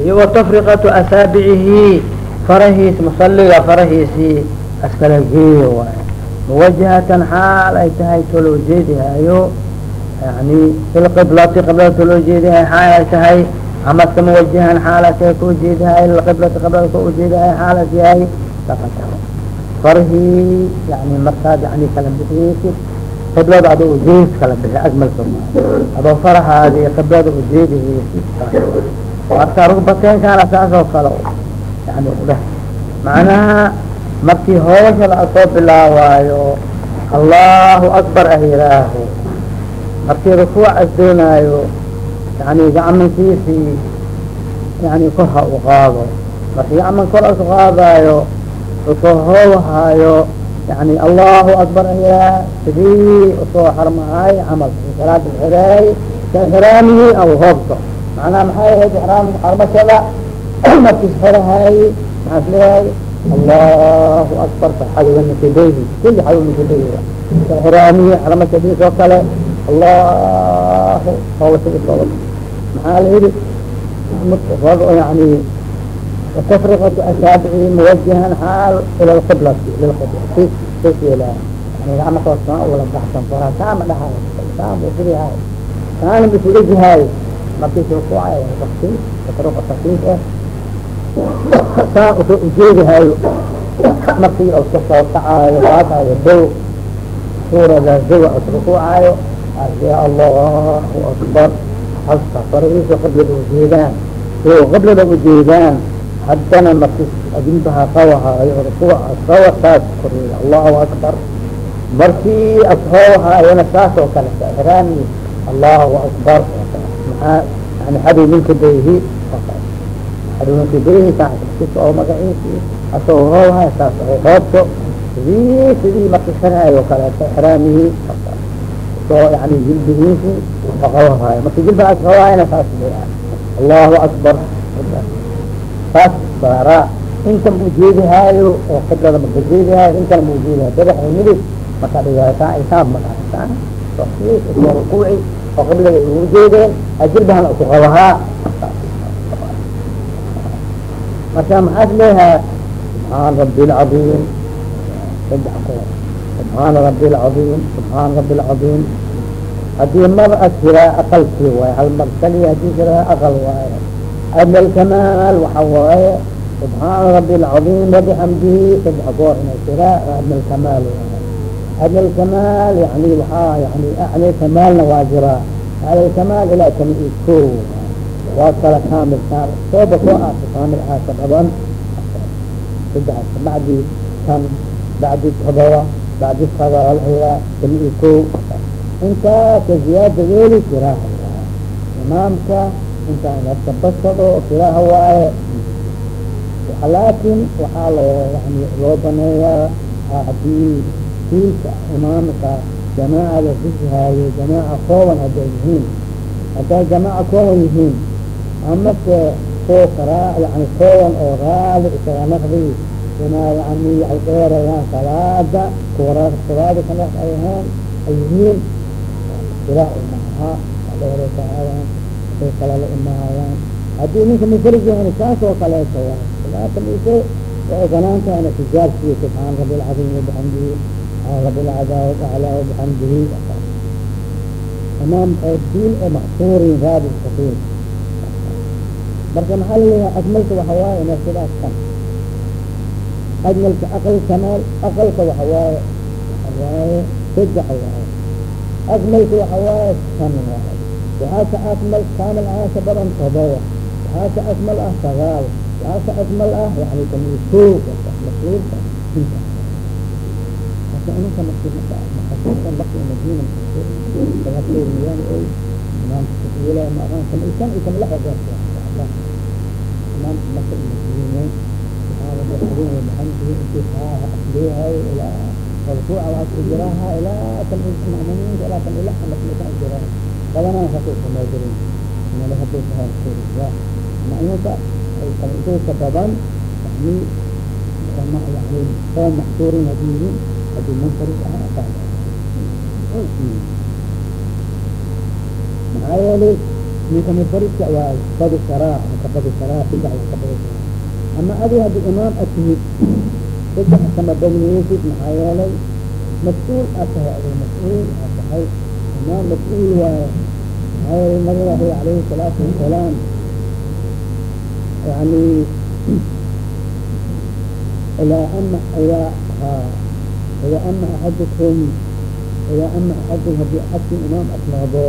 iyo watafriqatu asaabicihi farahiis musaliga farahiisii askala geeyo waay muwajahatan xaal ay tahay too loo jeedihaayo yani ilqiblati qiblada too loo jeedihayo xaal ay tahay amase muwajahan xaal ay tahay koo jeedihayo ilqiblati qiblada koo ujeedihayo xaal as yahay farhii yani markaad yani kala bixiyeysid qiblada adoo ujeedis kala bixi ajmalka adoo farahaadi qiblada ujeediheysid marka rugbateenkaana saas oo kale yani udheh macnaha markii hoosha la soo bilaawaayo allahu akbar ah yiraaho markii rukuuc as doonaayo yani gacmankiisii yani kor ha u qaado markii gacman kor as qaadaayo u soo hoowahaayo yani allahu akbar ah yiraah sidii u soo xarmahay camalka salaada xiraay xiraamihi aw hoobto macnaha maxay ahayd ixraam xarmashada markiis xirahay maxaas leeyahay allahu akbar xadwanakidayhi kuli xadwanakidayhi xiraamihi xarmashadiis oo kale allahu hawasadiisoo maxaa la yidhi yani watafriqatu asaabici muwajahan xaal ila lqiblati lilqibla yani gacma toosma ula baxsan fara saama dhahayo saam ufidihayo saana bisulijihaayo markiis rukuucay bakti tatruqa takiif ah saa u soo ujeedihaayo markii u ka soo kacaayo qaadayo dow suurada dowa us rukuucaayo ya allahu akbar halka farahiisa qiblada ujeedaan o qiblada ujeedaan haddana markis adinbaha qawahaayo rukuuc asqawa saas allahu akbar markii ashoohaayona saas oo kale ixraami allahu akbar hadow ninka dayhi hadow ninka dayhi saakis oo magaciisi asoo hoohaay saas oo hoobto sidii sidii marki xiraayo o kaleeto ixraamihi soo yani jilbihiisi aqawahaayo marki jilba asqawaayana saas allahu akbar saas baara inta ma ujeedihaayo oo qiblada maka jeedihaayo intana ma ujeedihaayo badax midig marka dhigaataa isaab ma dhahataa soo rukuuci oo qiblada ay ugu jeedeen ajilbahana ku qabahaa marka maxaad leeyahaa subxaan rabi lcadiim saddex ko subxaana rabi lcadiim subxaana rabi lcadiim haddii mar as jiraa aqalkii waaye hal kaliya haddii jiraa aqal waaye adna alkamaal waxa waaye subxaana rabi lcadiim wabixamdihi saddex goor inay jiraa adna alkamaal waaye adna alkamaal yani waxaa yani acli kamaalna waa jiraa acli alkamaal ilaa kama i ko waa kala kaamil saar sooba soo aasa kaamil aasa dhaban saddex bacdi kan bacdi todoba bacdi sagaal ilaa kama i ko intaasa ziyaada weeli kiraaha waaye imaamka intaa nafka basado kiraaha waaye laakin waxaa loo yani loo baneeyaa haddii kiilka imaamka jamaacada fishihaayo jamaaca kooban hadday yihiin hadday jamaaca kooban yihiin amase karaa yani kooban oo raali isaga naqdi inaa yani ay dheerayaan salaada kuwa salaada ka naq ay ahaan ay yihiin ilaah maaha dheeraysaayaan ay kala la imaayaan haddii ninka mufarid yahan saas oo kaleeto waay laakin ise way ogolaantaana tijaabkiya subxaan rabi lcadiim wabixamdihi subxaan rabi lcadaawat aclaa wabixamdihi imaam oo diin oo maxsuurin raadi kafiir marka maxaa la leeyahay akmalka waxa waaye ina sidaas kan ajmalka aqal kamaal aqalka waxa waaye waaye saddex waaye akmalka waxa waaye kan waaye waxaa ka akmal kaamil ahaasha badan todoba waxaa ka akmal ah sagaal waxaa ka akmal ah yani kamiso masuulka oo haddii munfarid ah ataa maxaa yeelay ninka mufariska waa badi karaa ka badi karaa saddex waa ka badi karaa ama adi haddii imaam a tihid saddex kama badniyeysid maxaa yeelay mas'uul aad tahay adi mas'uul aad tahay imaam mas'uul waaye maxaa yani idaa ama idaa ha idaa ama axadukum idaa ama axadukum haddii axadkin imaam asnaado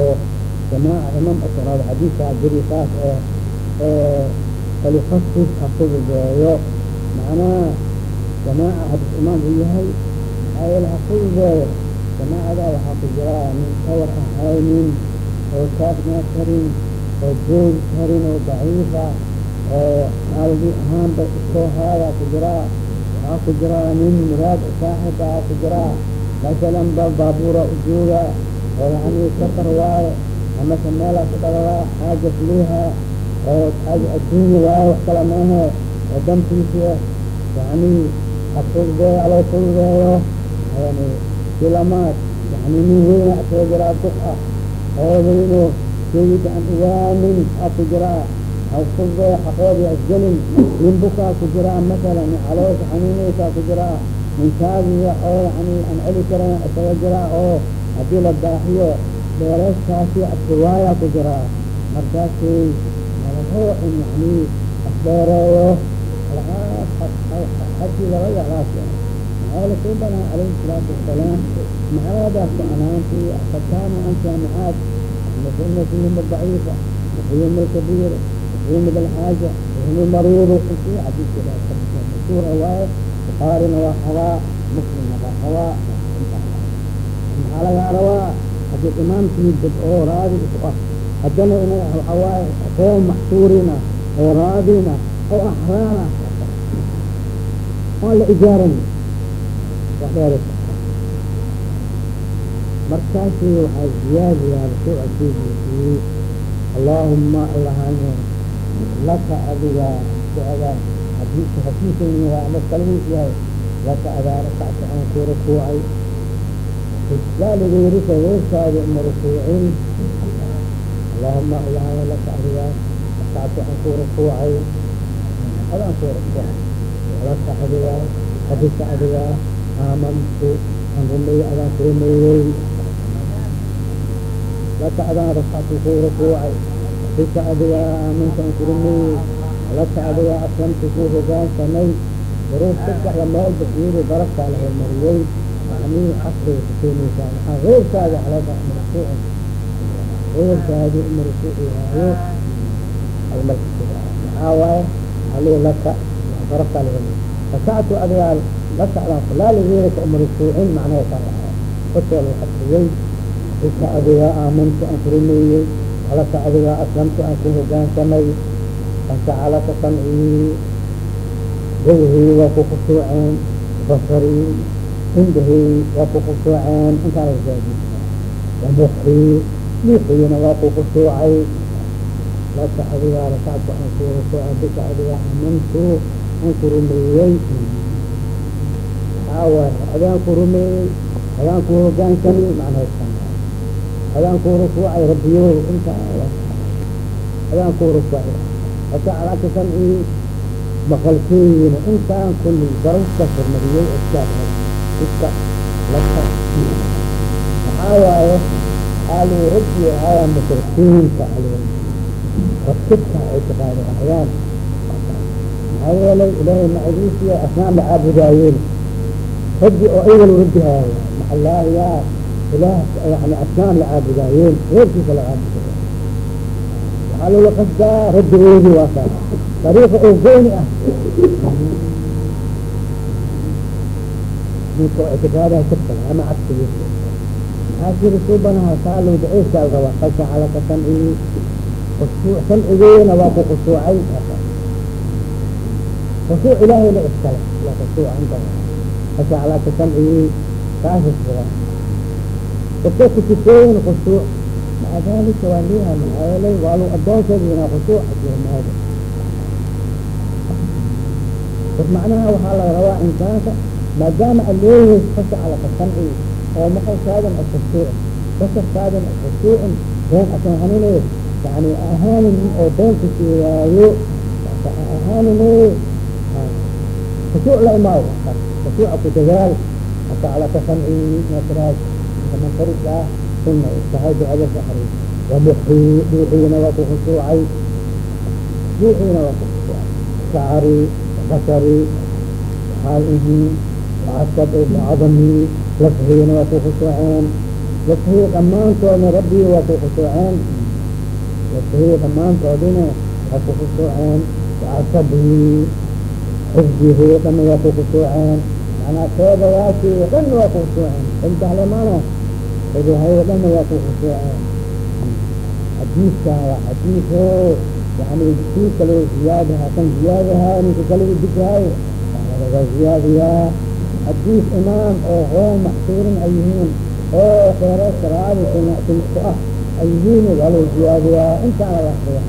jamaaca imaam asnaado xadiisaa jiri saas ee falifasir ha fududeeyo macnaha jamaaca haddii imaam uu yahay maxaa yeele ha fududeeyo jamaacada waxaa ku jiraa nin kawar ahaynin oo taasnaa karin oo joogi karin oo daciifa oo maaldi ahaanba iskoo haayaa ku jiraa waxaa ku jiraa nin muraad saaxiba ku jiraa masalan ba baabuura ujooga oo yani safar waaye amase meelaa ku dhalala xaaja fuliha oo xaaja adduunya waaye wax kala maahe oo dantiisa yani hafududeeyo aloo fududeeyo yani silamaad yani nin weyna asoo jiraa duq ah oo weyno joogida aan ogaanin aa ku jiraa hafududeeyo xaqoodii asgelin nin bukaa ku jiraa masalan nin caloosha xanuunaysaa ku jiraa ninkaadiya oo yani aan celi karan isaga jiraa oo haddii la daaxiyo dheereyskaasi adkuwaayaa ku jiraa markaasi malahoo in yani asdheereeyo hadii laba yalaas maxaa lasoo banaa calayhi salaatu wasalaam maxaadaas ku anaantii fakaanu an jaamicaad مثل من الضعيفة وهي من umd xaaja hum mariid xadiiskmashhuur waaye bukaarina waa qabaa muslimna waa qabaa maxaa lagaa rabaa hadi imaamkii dad oo raadi isu ah haddana inaga waxawaaye oo maxsuurina oo raadina oo axraana waan la ijaaran waxdheer markaasi waxaa ziyaadayaa rasuul asiigiisii allaahuma allahaaneen laka adiga socda hadiiska hasiisan yahay ama kalmis yahay laka adaa rakacta aan ku rukuucay islaaligeerisa weerkaada uma rukuucin allahuma allahane laka adiga rakacta aan ku rukuucay adaan ku rukuucay laka adiga hadika adiga aamantu aan rumeeyey adaan ku rumeeyey laka adaan rakcatu ku rukuucay bika adiga aamintaan ku rumeeyey laka adiga aslamtu ku hogaansamay duruuf saddexda meelba fiiri daraftaa la hormariyey yani casriga kukeenaysaa maxaa reerkaadi alada marfuucin reerkaadi marfuuci waayo maxaa waaye ali laka daraftaa la hormariy rakactu adiga laka adaan laaligeeraka marfuucin macnaha kaa hotee la xasriyey bika adiga aamantu aan ku alaka adiga aslamtu aan ku hogaansamay fansacalaka samcii dawhii waa ku khushuuceen basarii indahii waa ku khushuuceen intaan lasaadi wamuxii muxiina waa ku khushuucay laka adiga rakactu aan ku rukuucay bika adiga aamantu aan ku rumeeyey maxaa waaye adaan ku rumeeyey adaan ku hogaansamay macnaha adaan ku rukuucay rabbiyo inta adaan ku rukuucay fasacalaka samcii maqalkeeyina intaan kulli darafka hormariyey iskaad iska laka maxaa waaye? Ali rabbi ayaa mushrikiinta ali rabkidka ay taqaano ayaan. Maxaa yeelay ilaahay macdiisiya asnaam la caabudaayeen. Rabbi oo ayaga rabbi haayo maxallaahiyaa ilaah yani asnaam la caabudaayeen reerkiisa la caabudayo waxaa loola qasdaa rabbigoodi waa kaas dariiqa oo gooni ah ninka oo ictiqaadaha jirkale ama cabsigiisa maxaa siri suubanaha saalow daciifkaa la rabaa fasacalaka samcii khushuuc samcigeena waa ku khushuucay khushuuc ilaahay la iskale waa khushuuc anta fasacalaka samcii kaasas rabaa dadka kusifeeyin khushuuc maca dalika waa leeyahay maxaa yeelay waa lu adoonkeeda inaa khushuuc ajirmaado bas macnaha waxaa laga rabaa insaanka maadaama ad leeyahay fasacalaka samci oo maqalkaadan ad khushuucin basarkaadan ad khushuucin been asan hanuunayo yani ahaanin oo beenka sheegaayo ahaanin khushuuc la imaa khushuuca ku dadaal hata alaka samci nasraaj manfarid ah sunna tahay ducada saxri wamuxii dhuuxiina waa ku khushuucay dhuuxiina waa ku khushuucay shacri basari xaalihi casab cadami lafhiina waa ku khushuuceen lafhiya dhammaantoodna rabbii waa ku khushuuceen lafhiya dhammaantoodina waa ku khushuuceen casabii xifdihi dhana waa ku khushuuceen manaa toodayaasi dhanna waa ku khushuuceen intaxlemana xuduhay dhana waa ku khushuuceen xadiiskan waa xadiiso yani kii kale ziyaadaha kan ziyaadaha ninka kale udigahay laga ziyaadiyaa xadiis imaam oo hoo maxsuurin ay yihiin oo keero saraadi ku ah ay yihiin waa laga ziyaadiyaa intaan laga akriya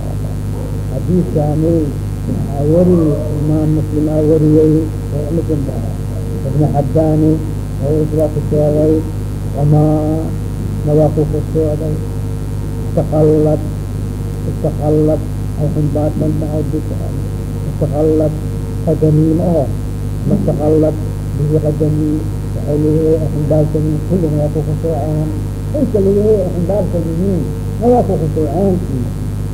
xadiiskaani waxaa weri imaam muslim aa muslim ibn xabbaani waa ku sheegay wamaa na waa ku khushuucday istakallad istakallad ay xumbaarsan tahay istakallad qadamiin oo mastakallad bihi qadamiin waxay leeyahay ay xumbaarsan yihiin kullina waa ku khushuuceen inta leeyahay ay xumbaarsan yihiin na waa ku khushuuceen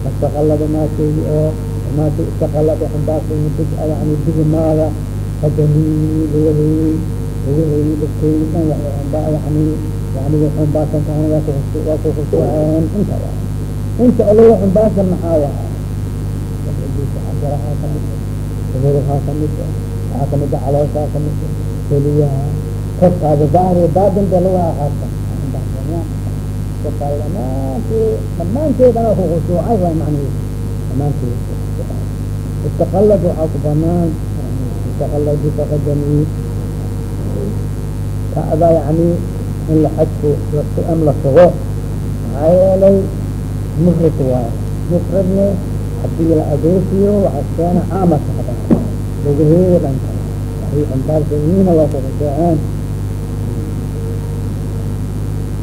mastakallada maasheegi oo maasha istakallad ay xumbaarsan yihiin bid yani bihimaada qadamiin lugahey inta olaga xumbaarsan maxaa waa jarahaa ka mid uruhaa ka mid waxaa ka mid keliyaha korkaada dahri baadinta laga ahaata korkaada dhamaanteed dhamaanteedana ku khushuucay waa macnihi dhamaanteed istaqalad waxaa ku banaan istaqalad bika qadami kacda yani in laxajku am la tago maxaa yeelay mufrad waay mufradna haddii la adoosiyo waxa keena caamaka hada lugaheeda dhanka antaarsaina waa kakaceen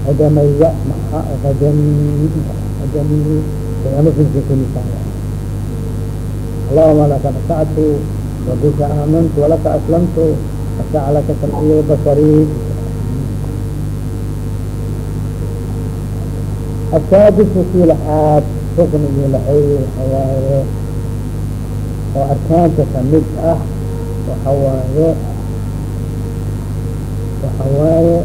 adamaya maxa adam adam اللهم لك نفعت وبك آمنت ولك أسلمت jaclaka samciyada basari asaadisu kii laxaad ruknigii laxay waxawaaye oo arkaanta ka mid ah waxawaaye waxawaaye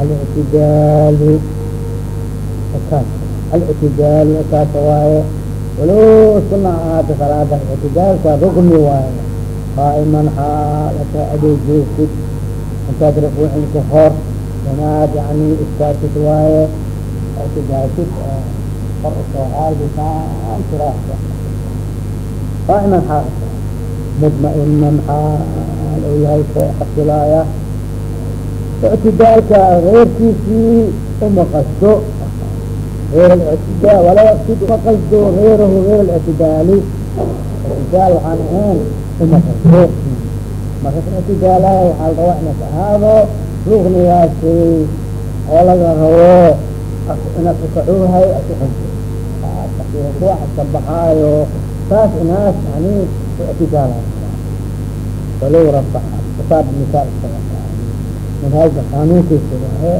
alictidaalu akaas alictidaalu akaasa waaye walow suna ahaata salaada ictidaalka rukni waaye qaa'iman xaalata adow joogtid intaad rukuucin ka hor inaad yani istaagtid waaye tijaatid kor usooxaadisaan tiraahda qaa'iman xaal mudma-inan xaal uu yahay koo xasilaaya اعtidaalka غeyrkiisii uma qasdo غeyr اعtidاal walaa umaqasdo غeyrahu غeyr الاعtidaali اعtidaal waxaan ahayn umakarto marka katigaalaha waxaa la rabaa inas ahaado oo laga rabo inasukauhay asuxunto wax sabaxaayo saas inaas yani itigaalaha walow rabaxa kitaab misaal isaga qaanuunkiisa waaye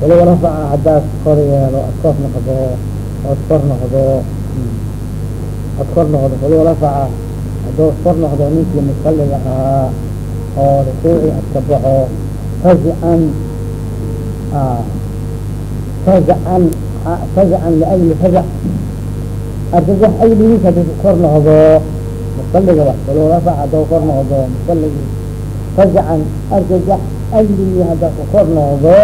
walow rafaca haddaad kor yeelo ad kor noqdo oad kor noqdo ad kor noqdo walow rafaca hadduu kor noqdo ninkii musaliga ahaa oo rukuuci adka baxo fazican fazacan fazacan liajli fazac argagax ayligiis hadduu kor noqdo musaliga wax walow rafaca hadduu kor noqdo musaligi fazacan argagax ajligii haddaa ku kor noqdo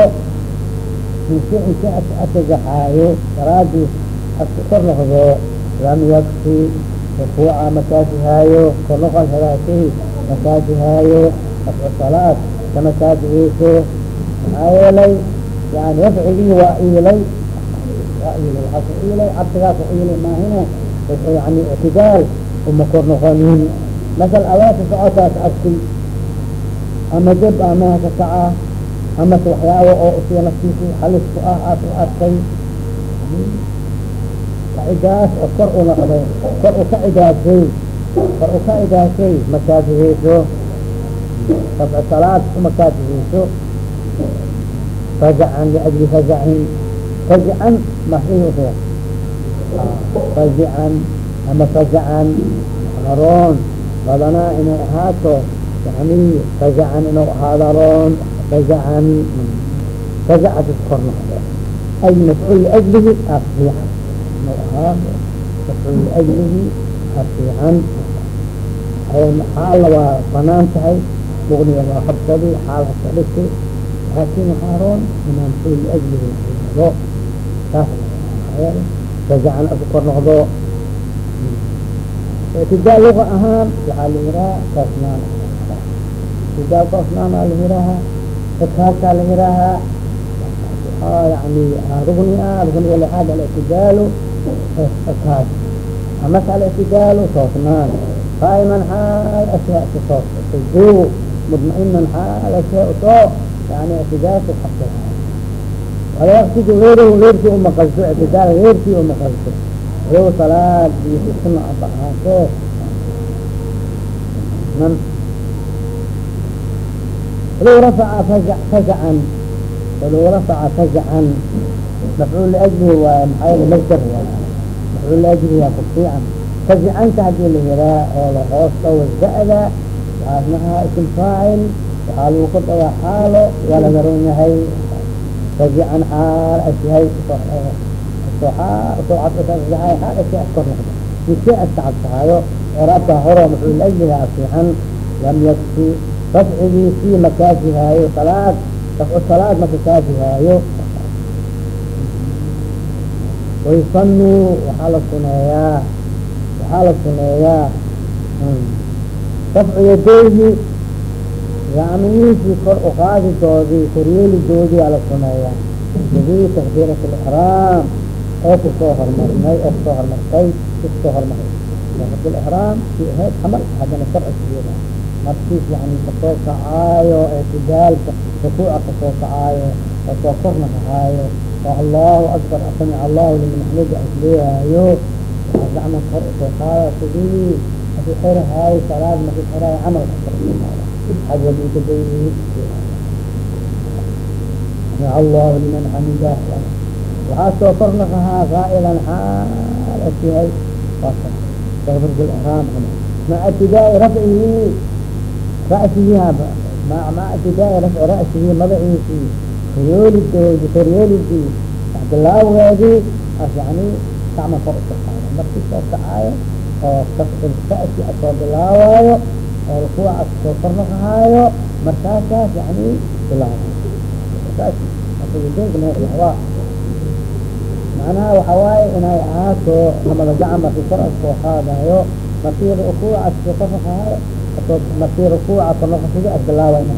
insi insi argagaxaayo salaadii adku kor noqdo lam yakfi rukuuca makaasihaayo kor noqon hadaasay makaasihaayo rafcu salaad kama kaasihayso maxaa yeelay yani rafcigii waa iilay waa iilay waxaa ku iilay cabsigaa ku iilay maahine yani ictidaal uma kor noqonin masal awaasa socotaas arkay ama deb amaha ka kaca amase waxyaaba oo usiga naftiisa halis ku ah aad u arkay kacidaas oo kor u noqday kor u ka cidaasay kor u ka cidaasay makaafiheyso sabca salaad umakaafiheyso fazacan liajli fazacin fazican maxiuhe fazican ama fazacan haroon badanaa inay ahaato yani fazacan inuu ahaado haroon fazacan fazacad kor noqdo. Ay mafcuul liajlihi afiican inuu ahaado mafcuul liajlihi afiican xaalla waa bannaan tahay? Muqniga waa qabsadi xaal haska dhigtay laakin waxaa roon inaa mafcuul liajlihi noqdo saas fazacan aku kor noqdo. Ictidaal luga ahaan waxaa la yiraha toosnaan ictidaal toosnaanaa la yiraha ikaasaa la yiraha yani rugni ah rugniga lixaad alictidaalu ikaas amas alictidaalu toosnaan qaa'iman xaal ashyaa ku toos sujuud mudma'inan xaal ashyaa utoo yani ictidaalku qabsa wala yaqsidu geyrahu geyrkii umaqalso ictidaal geyrkii umaqalso walow salaad iyo suna aba ahaatee walow rafaca faza fazacan walow rafaca fazacan mafcuul liajlihi waa maxaa yele masdar waa mafcuul liajlihi waa ku fiican fazicanta haddii la yiraa oo la hoos dhawo za'da waxaasnaha isim faacil waxaa lagu ku dhawaa xaalo waa laga ron yahay fazican xaal asyahay mise askacabsahaayo eraabka horo mafcuul liajliha afiixan lam yakfi rafcigiisii makaafihaayo salaad rafcu salaad maka kaafihaayo wayusanu waxaa la suneeyaa waxaa la suneeyaa rafcu yadayhi gacmihiisii kor uqaadidoodii koryeelidoodii aa la suneeyaa haddii takbiirat lixraam oo ku soo hormarnay oo ku soo hormartay ku soo hormaray takbiratlixraam si ahayd camal haddana sharcigeeda markiis yani ka soo kacaayo ictidaalka rukuuca ka soo kacaayo ka soo korna kahaayo oo allahu akbar samic allahu liman xamida asleehaayo waxaa gacma kor u soo qaada sidii hadi xirahaayo salaad marki xiraayo camal xagwadiikaday samic allahu liman xamida waxaa soo korna kahaa qaa'ilan xaal asyahay takbirtlixraam maca ibtidaai rafcihi ra'sihi maca ibtidaai rafci ra'sihi madaxiisii koryoolidoodi koryoolidii bilaaweedii as yani gacma kor qaada markii soo kacaayo oo ra'si asoo bilaawaayo oo rukuuca asoo korna kahaayo markaasaas yani bilaawa macnaha waxa waaye inay ahaato lamada gacan markii kor asoo qaadayo markii rukuuca asoo korna kahaayo markii rukuuca kornaqasiga as bilaawa in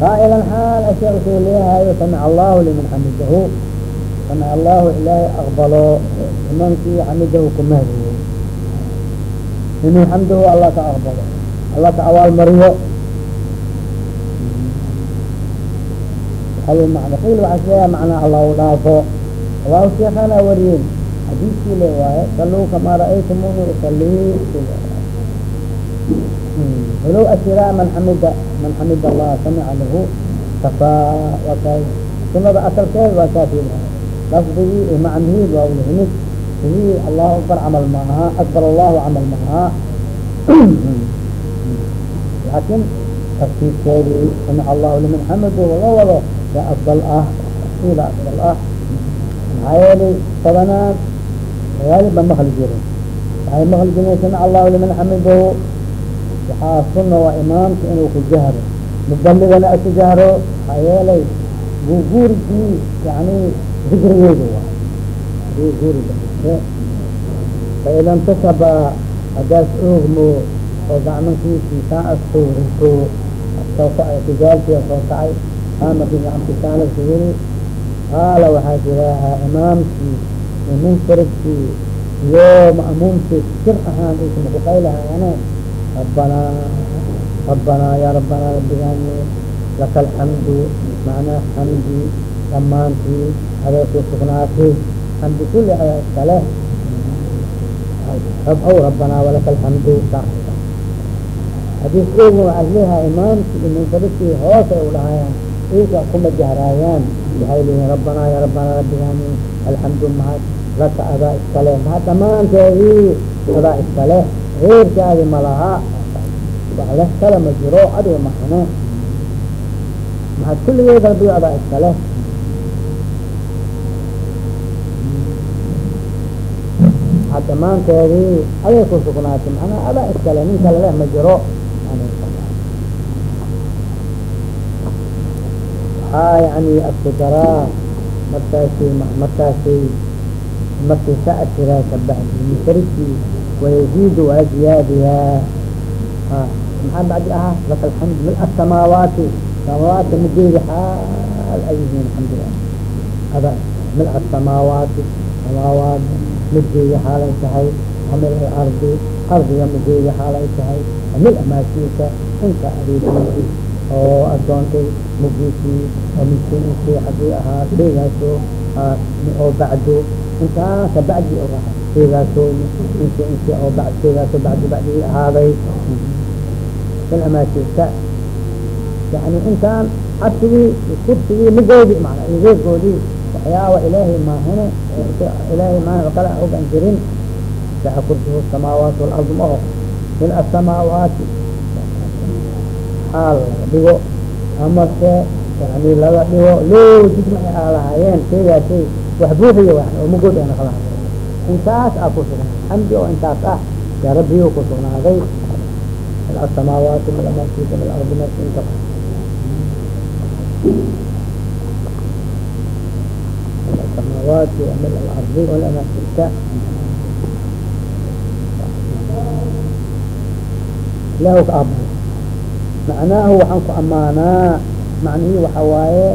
qaa'ilan xaal asha u soo leehayo samic allahu liman xamidahu samic allahu ilaahay aqbalo imankii xamidahu kumahriyo liman xamdahu allah ka aqbalo allah ka awaal mariyo hal macna qil waxaa sheegaa macnaa allah u dhaafo allahu sheekana wariyen xadiiskii le waaye saluu kamaa ra'aytumuni usalii walow asiraa man xamida man xamida allah samica lahu kafaa waa kaay sunada asalkeed waa kaafii lafdigii iyo macnihiid waa ulahimid sidii allahu akbar camal ma aha akbar allahu camal ma aha laakin tafsiirkeedii samica allahu liman xamadu la wado yaa afdal ah ila afdal ah. Maxaa yeelay badanaan gaaliba makli jirin waxaa suna waa imaamka inuu ku jahro. Mubaligana aku jahro maxaa yeelay guurigii yani dikrigeedu waa. Guuriga faida intasaba hadaas oogmo oo gacmankiisii kaa askurinto soo kacay qaamakii gacamkisaanadka weli qaala waxaa jiraahaa imaamkii iyo munfaridkii iyo ma'muumkii sir ahaan isma kuqaylahaane rabbanaa rabbanaa yaa rabbanaa rabbigaani laka alxamdu macnaa xamdi dhammaantii adeekii sugnaatay xamdi kuli ayaa iskale rabxow rabbanaa walaka alxamdu haddii ogu asliha imaamki iyo munfaridkii hoos ay udhahayaan ika kuma jahraayaan waxay leeyihiin rabbanaa ya rabbanaa rabbigaani alxamdu mahad laka adaa iskale mahad dhamaanteedii adaa iskale reerkaadi malaha wax leh kale ma jiro adiga mahane mahad kulligeed rabbigo adaa iskale mahad dhamaanteedii aday ku sugnaatay macnaa adaa iskale nin kale leh ma jiro waxaa yani askudaraa markaasi markaasi markii ka asiraa kabacdi mufarikii waa ziyaadiyaa maxaa bacdi ahaa laka alxamd mil asamaawaati samaawaati mideedi xaal ay yihiin alxamdulilah ada mil asamaawaati samaawaat mideedi xaalay tahay amil alardi ardiga mideedi xaalay tahay amil amaashiika inta adeegiisi oo adoontay mugiisii oo miskiinkii haddii ahaa sheegaaso oo bacdo intaasa bacdi o aha sheegaaso inki inki oo ba sheegaaso bacdi bacdigii ahaaday il amaashiika yani intaan cabsigii kursigii migoodii mana iyo geerkoodii waxyaaba ilaahay maahine ilaahay maahine kala ogan jirin saa kursigu samaawaat walardi maho mil asamaawaati xaal dhigo amase yani laga dhigo loo jisma ay aa lahaayeen sheegaasay wax buuxiyo oo magood ay naqlaha intaas aa ku sugnaaday xamdi oo intaas ah yaa rabbiyo ku sugnaaday asamaawaati mil amasika mil ardi masinta mil asamaawaati mil alardi mil amasika ilah ka aba macnaahu waxaan ku amaanaa macnihii waxa waaye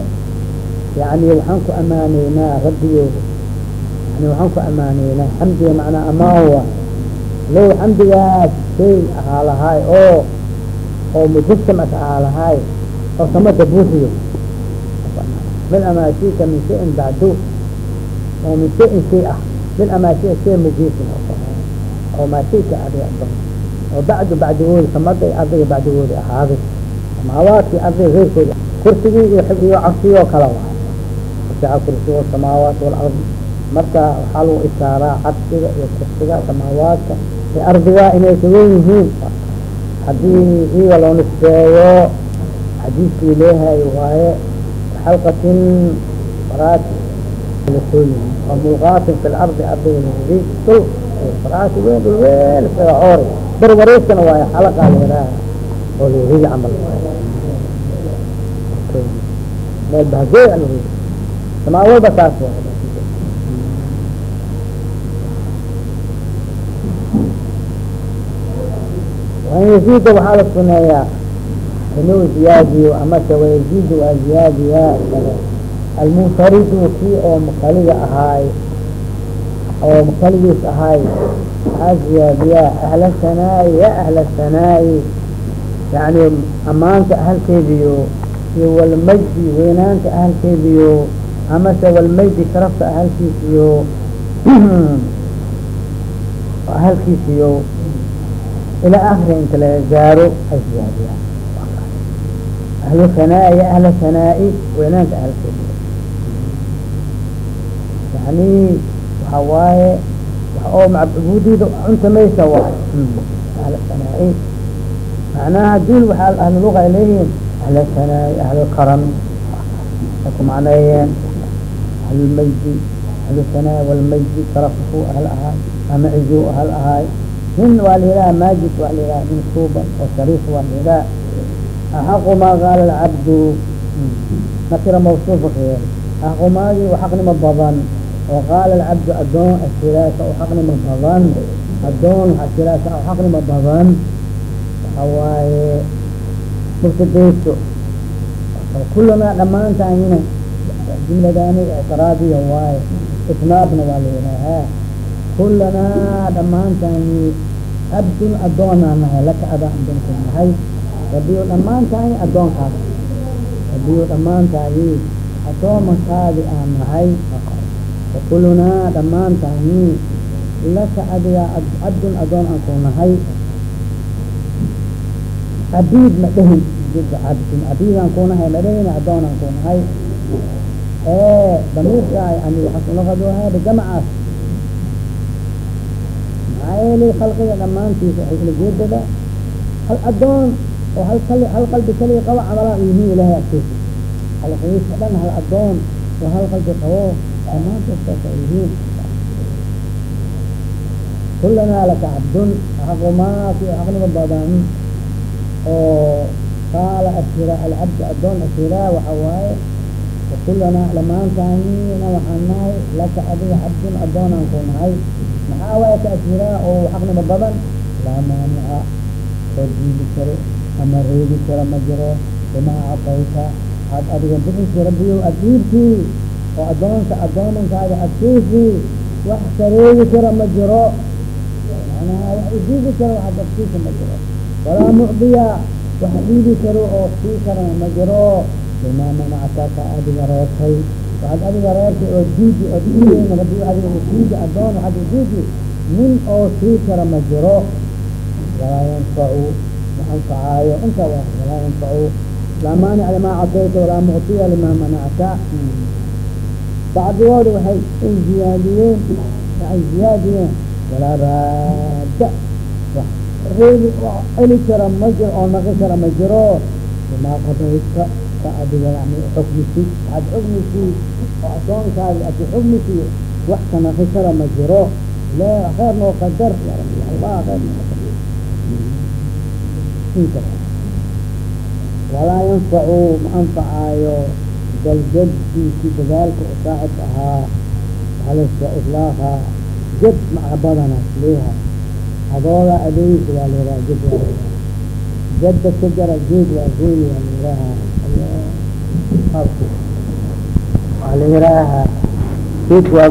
yani waxaan ku amaaneynaa xamdiga macnaa amaawa low xamdigaas shay ahaa lahaay oo oo mujassamas ahaa lahaay oo samada buuxiyo min amaashika min shayin bacdu oo min shayin shay ah. Min amaashika shay mujiisin oo maashika adiga adon oo bacdu bacdigoodi samada ardiga bacdigoodi ahaaday samaawaadkii ardiga reerkoodi kursigii iyo iyo cabsigoo kala waay kursigo samaawaat walardi marka waxaa lagu ishaaraa cabsiga iyo kursiga samaawaadka iyo ardiga inay kawen yihiin. Haddii iyaga loo nisbeeyo xadiiskii leehay waaye xalqatin yihiin oo mulqaatin fi lardi ardiga dul faraati weyn dul weyn isaga coori barwareeskana waayo xalaqa leedaha oo lurigi camal. Meel a lurigi saas waay waan yaziida waxaa la suneeyaa. Inuu ziyaadiyo amase wayaziidu waa ziyaadiyaa kale. Almunfaridu kii oo mukaliga ahaay oo mukaligiis ahaay waxaa ziyaadiyaa ahla sanaa'i ya ahla sanaa'i. Yani amaanta ahalkeediyo iyo walmajdi weynaanta ahalkeediyo amase walmajdi sharafta ahalkiisiyo ahalkiisiyo ilaa akri inta laga gaaro ay ziyaadiyaan ahlu sanaa'i ya ahla sanaa'i weynaanta ahalkeediyo yani waxa waaye oo macbuudida cuntamaysa waay ahla sanaa'i macnaha dul waxaa ahlu luga ay leeyihiin ahla sanaa'i ahlu karam ay ku macneeyeen ahlulmajdi ahlu sanaa'i walmajdi sarafu ahl ahaay ama cizu ahl ahaay nin waa la yidhaha maajid waa la yidhaha nin suuban oo shariif waa yidhaha axaqu maa qaala alcabdu nakira mawsuufa kayeel axaqu maagi xaqnimo badan. Oo qaala alcabdu adoon asiraasa oo xaqnimo badan. Adoon asiraasa oo xaqnimo badan. Waxa waaye mubtadayso kulanaa dhamaantaayina jumladaani ictiraadiya waaye isnaadna waa la yidhaahaa kulanaa dhamaantaani abdun adoonaa nahay laka adaa adoonka nahay rabiyo dhamaantaani adoonkaada rabiyo dhamaantaadi adoomankaadi aan nahay wakulunaa dhamaantani laka adiga cabdun adoon aan ku nahay cabiid ma dhehin cabdin cabiidaan ku nahay ma dhehin adoon aan ku nahay ee damiirka yani waxasulaqadohaaba jamacaas maxaa yeelay khalqiga dhamaantiisa waxay kala jeedada hal adoon oo hal kali hal qalbi kaliya qabo camalaan yihiin ilahay agtiisa khalqigiisa dhan hal adoon oo hal qalbi qabo dhamaantoodkaas ay yihiin kulanaa laka cabdun xaqmaa fi xaqniga badan oo qaala asira alcabdu adoon asiraa waxa waaye wakulanaa dhamaantaanina waxaan nahay laka adiga cabdun adoonaan ku nahay maxaa waaya ka asiraa oo xaqnima badan laa maanica oo diidi karo ama reebi karo ma jiro bimaa actayta aad adiga bixisi rabbiyo adiibtii oo adoonka adoomankaada adkiisii wax kareebi kara ma jiro manaha wax idiidi karo wax adabkiisa ma karo oo sii ma jiro bimaa manactaka adiga reebtay waxaad adiga reebtay oo diidi oo diidi adoon waxaad diidi nin oo sii kara ma jiro walaa yanfacu ma anfacaayo inta wa walaa yanfacu laa maanica limaa cadayta walaa mucdiya limaa manacta bacdigooda waxay ay ziyaadiyeen waxay ziyaadiyeen walaa raada wax celi kara ma jiro oo naqi kara ma jiro bimaa qadayta ka adiga yani xukmisi waxaad xukmisi oo adoonkaadi adi xukmisi wax ka naqi kara ma jiro le kheer noo qadar ya rabbi allah kheer noo qadar walaa yanfacu ma anfacaayo daljadkiisi dadaalka u saaxibka ahaa halasa itlaaqa jad maca badana leeha adooga adeegisa waa leedaha jad waa leedaha jadda geed waa geedi waa leedaha waa la yiraaha geed waa